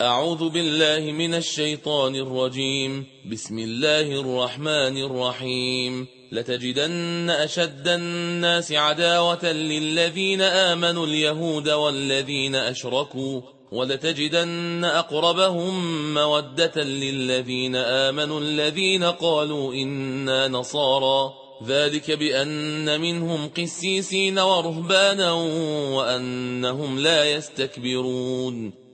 أعوذ بالله من الشيطان الرجيم. بسم الله الرحمن الرحيم. لتجدن أشد الناس عداوة للذين آمنوا اليهود والذين أشركوا ولتجدن أقربهم مودة للذين آمنوا الذين قالوا إنا نصارى. ذلك بأن منهم قسيسين ورهبانا وأنهم لا يستكبرون.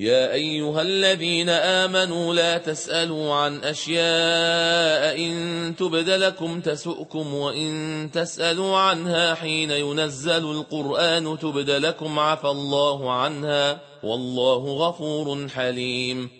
يا أيها الذين آمنوا لا تسألوا عن أشياء إن تبد لكم تسؤكم وإن تسألوا عنها حين ينزل القرآن تبد لكم عفى الله عنها والله غفور حليم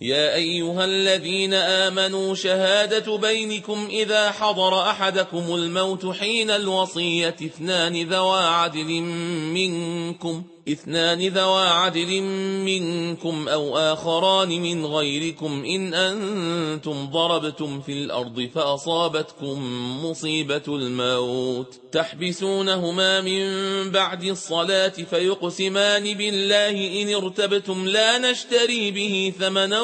يا أيها الذين آمنوا شهادة بينكم إذا حضر أحدكم الموت حين الوصية اثنان ذوى عدل منكم اثنان ذوى عدل منكم أو آخران من غيركم إن أنتم ضربتم في الأرض فأصابتكم مصيبة الموت. تحبسونهما من بعد الصلاة فيقسمان بالله إن ارتبتم لا نشتري به ثمنا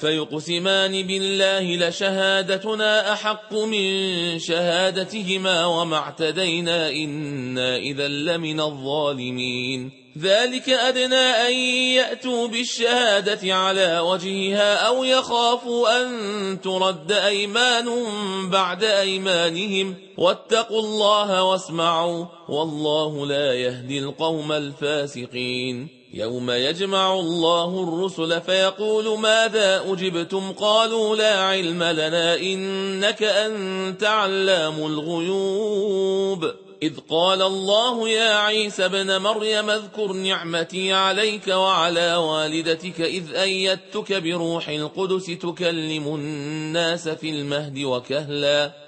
فيقسمان بالله لشهادتنا أحق من شهادتهما وما اعتدينا إنا إذا لمن الظالمين. ذلك أدنى أن يأتوا بالشهادة على وجهها أو يخافوا أن ترد أيمان بعد أيمانهم. واتقوا الله واسمعوا والله لا يهدي القوم الفاسقين. يوم يجمع الله الرسل فيقول ماذا أجبتم؟ قالوا لا علم لنا إنك أنت علام الغيوب. إذ قال الله يا عيسى بن مريم اذكر نعمتي عليك وعلى والدتك إذ أيدتك بروح القدس تكلم الناس في المهد وكهلا.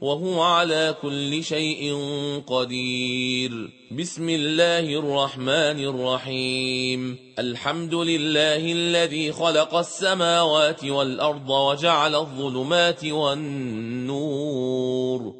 وهو على كل شيء قدير. بسم الله الرحمن الرحيم. الحمد لله الذي خلق السماوات والأرض وجعل الظلمات والنور.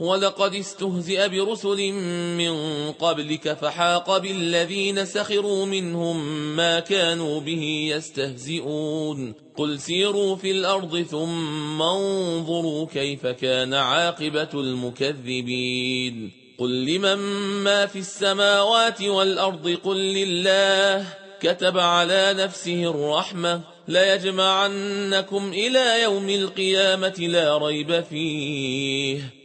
ولقد استهزئ برسل من قبلك فحاق بالذين سخروا منهم ما كانوا به يستهزئون قل سيروا في الأرض ثم انظروا كيف كان عاقبة المكذبين قل لمن ما في السماوات والأرض قل لله كتب على نفسه الرحمة ليجمعنكم إلى يوم القيامة لا ريب فيه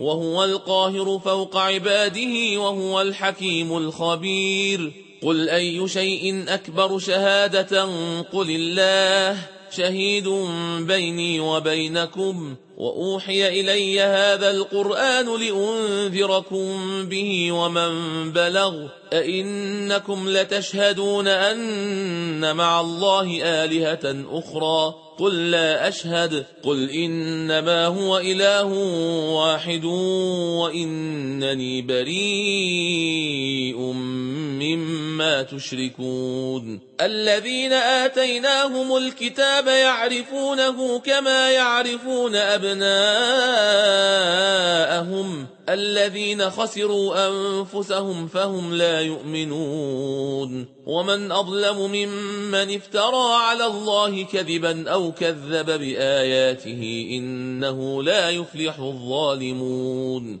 وهو القاهر فوق عباده وهو الحكيم الخبير. قل أي شيء أكبر شهادة؟ قل الله. شهيد بيني وبينكم وأوحي إلي هذا القرآن لأنذركم به ومن بلغ. أئنكم لتشهدون أن مع الله آلهة أخرى. قل لا أشهد قل إنما هو إله واحد وإنني بريء مما تشركون. الذين آتيناهم الكتاب يعرفونه كما يعرفون أبناءهم. الذين خسروا أنفسهم فهم لا يؤمنون. ومن أظلم ممن افترى على الله كذبا أو كذب بآياته إنه لا يفلح الظالمون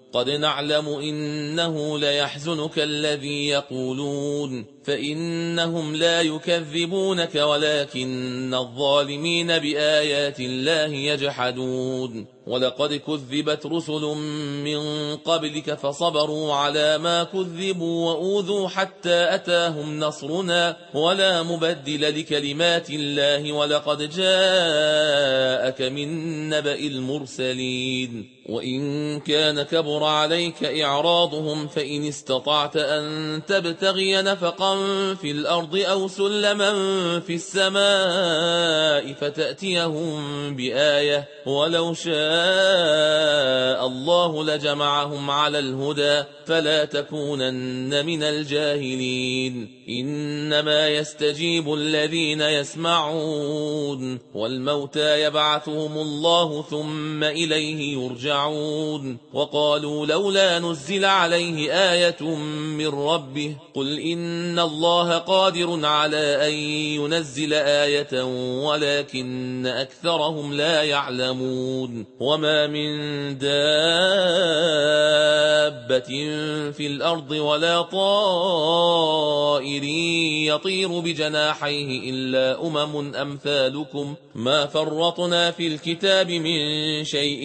قد نعلم إنه ليحزنك الذي يقولون فإنهم لا يكذبونك ولكن الظالمين بآيات الله يجحدون. ولقد كذبت رسل من قبلك فصبروا على ما كذبوا وأوذوا حتى أتاهم نصرنا ولا مبدل لكلمات الله ولقد جاءك من نبأ المرسلين. وإن كان كبر عليك إعراضهم فإن استطعت أن تبتغي نفقا في الأرض أو سلما في السماء فتأتيهم بآية ولو شاء الله لجمعهم على الهدى فلا تكونن من الجاهلين. إنما يستجيب الذين يسمعون والموتى يبعثهم الله ثم إليه يرجعون. وقالوا قالوا لولا نزل عليه آية من ربه قل إن الله قادر على أن ينزل آية ولكن أكثرهم لا يعلمون وما من دابة في الأرض ولا طائر يطير بجناحيه إلا أمم أمثالكم. ما فرطنا في الكتاب من شيء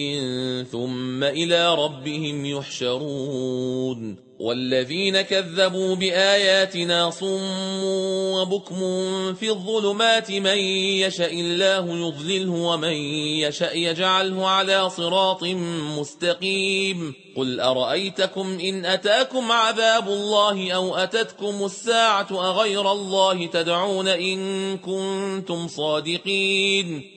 ثم إلى ربهم يحشرون والذين كذبوا بآياتنا صم وبكم في الظلمات من يشاء الله يضلله ومن يشاء يجعله على صراط مستقيم قل أرأيتكم إن أتاكم عذاب الله أو أتتكم الساعة أغير الله تدعون إن كنتم صادقين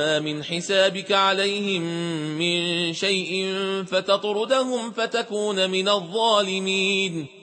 من حسابك عليهم من شيء فتطردهم فتكون من الظالمين.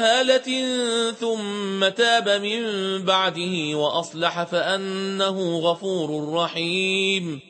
بجهالة ثم تاب من بعده وأصلح فأنه غفور رحيم.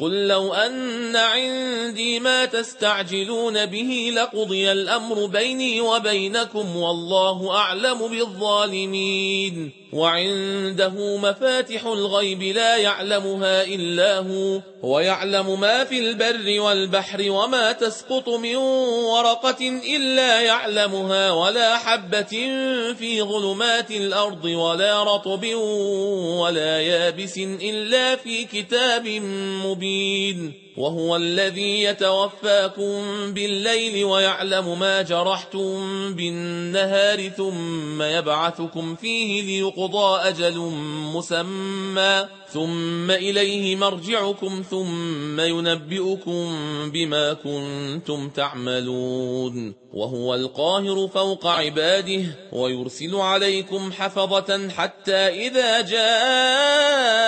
قل لو أن عندي ما تستعجلون به لقضي الأمر بيني وبينكم والله أعلم بالظالمين وعنده مفاتح الغيب لا يعلمها إلا هو ويعلم ما في البر والبحر وما تسقط من ورقة إلا يعلمها ولا حبة في ظلمات الأرض ولا رطب ولا يابس إلا في كتاب مبين الْمُبِينَ وهو الذي يتوفاكم بالليل ويعلم ما جرحتم بالنهار ثم يبعثكم فيه ليقضى أجل مسمى ثم إليه مرجعكم ثم ينبئكم بما كنتم تعملون وهو القاهر فوق عباده ويرسل عليكم حفظة حتى إذا جاء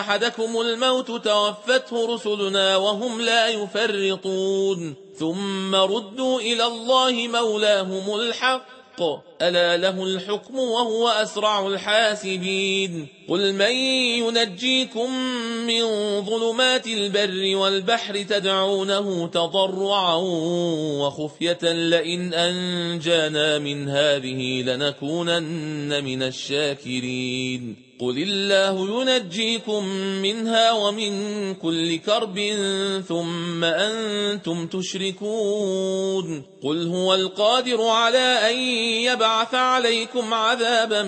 أحدكم الموت توفته رسلنا وهم لا يفرطون. ثم ردوا إلى الله مولاهم الحق. ألا له الحكم وهو أسرع الحاسبين. قل من ينجيكم من ظلمات البر والبحر تدعونه تضرعا وخفية لئن أنجانا من هذه لنكونن من الشاكرين. قل الله ينجيكم منها ومن كل كرب ثم أنتم تشركون قل هو القادر على أن يبعث عليكم عذابا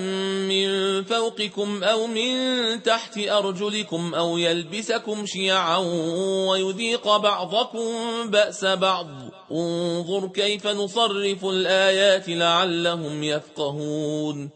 من فوقكم أو من تحت أرجلكم أو يلبسكم شيعا ويذيق بعضكم بأس بعض انظر كيف نصرف الآيات لعلهم يفقهون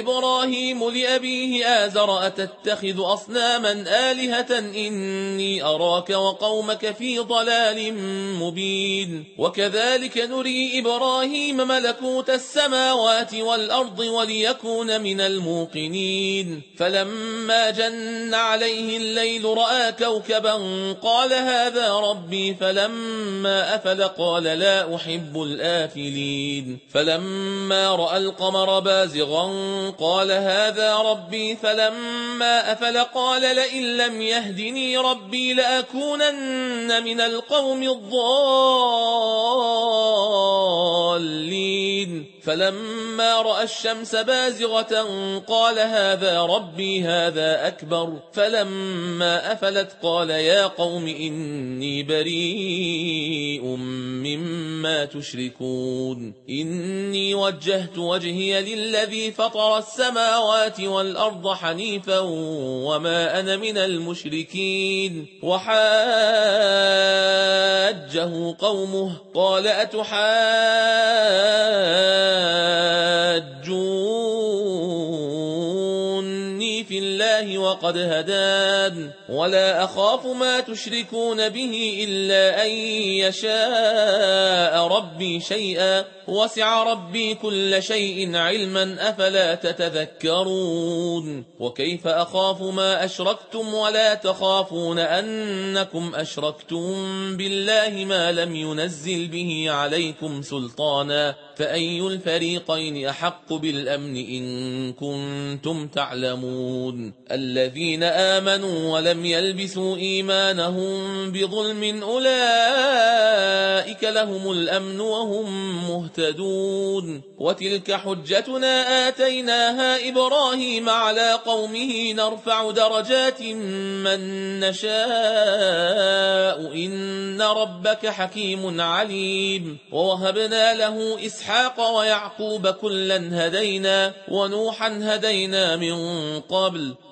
إبراهيم لأبيه آزر أتتخذ أصناما آلهة إني أراك وقومك في ضلال مبين. وكذلك نري إبراهيم ملكوت السماوات والأرض وليكون من الموقنين. فلما جن عليه الليل رأى كوكبا قال هذا ربي فلما أفل قال لا أحب الآفلين. فلما رأى القمر بازغا قال هذا ربي فلما أفل قال لئن لم يهدني ربي لأكونن من القوم الضالين. فلما رأى الشمس بازغة قال هذا ربي هذا أكبر. فلما أفلت قال يا قوم إني بريء مما تشركون. إني وجهت وجهي للذي فطر السماوات والأرض حنيفا وما أنا من المشركين. وحاج حاجة قومه. قال أتحاجوني الله وقد هدان. ولا أخاف ما تشركون به إلا أن يشاء ربي شيئا. وسع ربي كل شيء علما أفلا تتذكرون. وكيف أخاف ما أشركتم ولا تخافون أنكم أشركتم بالله ما لم ينزل به عليكم سلطانا. فأي الفريقين أحق بالأمن إن كنتم تعلمون؟ الذين آمنوا ولم يلبسوا إيمانهم بظلم أولئك لهم الأمن وهم مهتدون. وتلك حجتنا آتيناها إبراهيم على قومه نرفع درجات من نشاء. إن ربك حكيم عليم. ووهبنا له إسحاق ويعقوب كلا هدينا ونوحا هدينا من قبل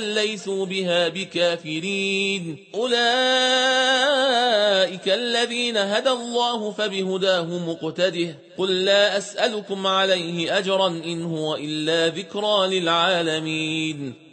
ليسوا بها بكافرين أولئك الذين هدى الله فبهداه مقتده قل لا أسألكم عليه أجرا إن هو إلا ذكرى للعالمين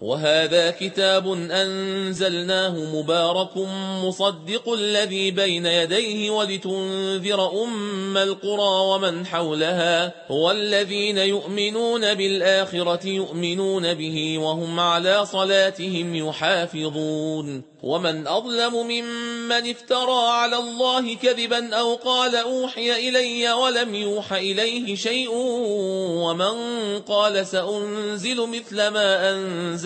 وهذا كتاب أنزلناه مبارك مصدق الذي بين يديه ولتنذر أم القرى ومن حولها والذين يؤمنون بالآخرة يؤمنون به وهم على صلاتهم يحافظون ومن أظلم ممن افترى على الله كذبا أو قال أوحي إلي ولم يوح إليه شيء ومن قال سأنزل مثل ما أنزل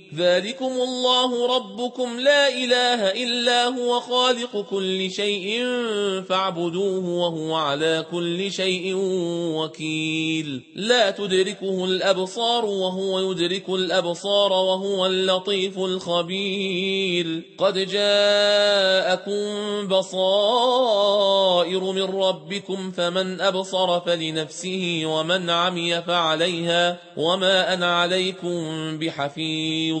ذلكم الله ربكم لا إله إلا هو خالق كل شيء فاعبدوه وهو على كل شيء وكيل. لا تدركه الأبصار وهو يدرك الأبصار وهو اللطيف الخبير. قد جاءكم بصائر من ربكم فمن أبصر فلنفسه ومن عمي فعليها وما أنا عليكم بحفيظ.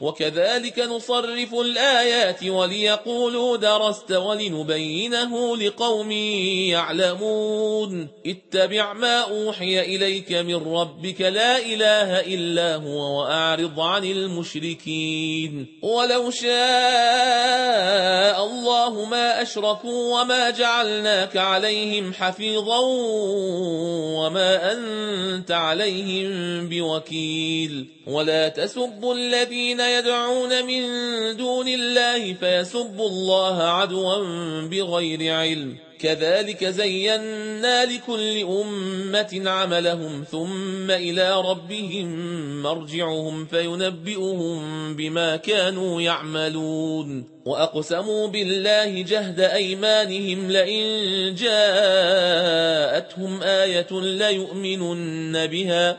وكذلك نصرف الآيات وليقولوا درست ولنبينه لقوم يعلمون. اتبع ما أوحي إليك من ربك لا إله إلا هو وأعرض عن المشركين. ولو شاء الله ما أشركوا وما جعلناك عليهم حفيظا وما أنت عليهم بوكيل. ولا تسبوا الذين يدعون من دون الله فيسبوا الله عدوا بغير علم. كذلك زينا لكل أمة عملهم ثم إلى ربهم مرجعهم فينبئهم بما كانوا يعملون. وأقسموا بالله جهد أيمانهم لئن جاءتهم آية ليؤمنن بها.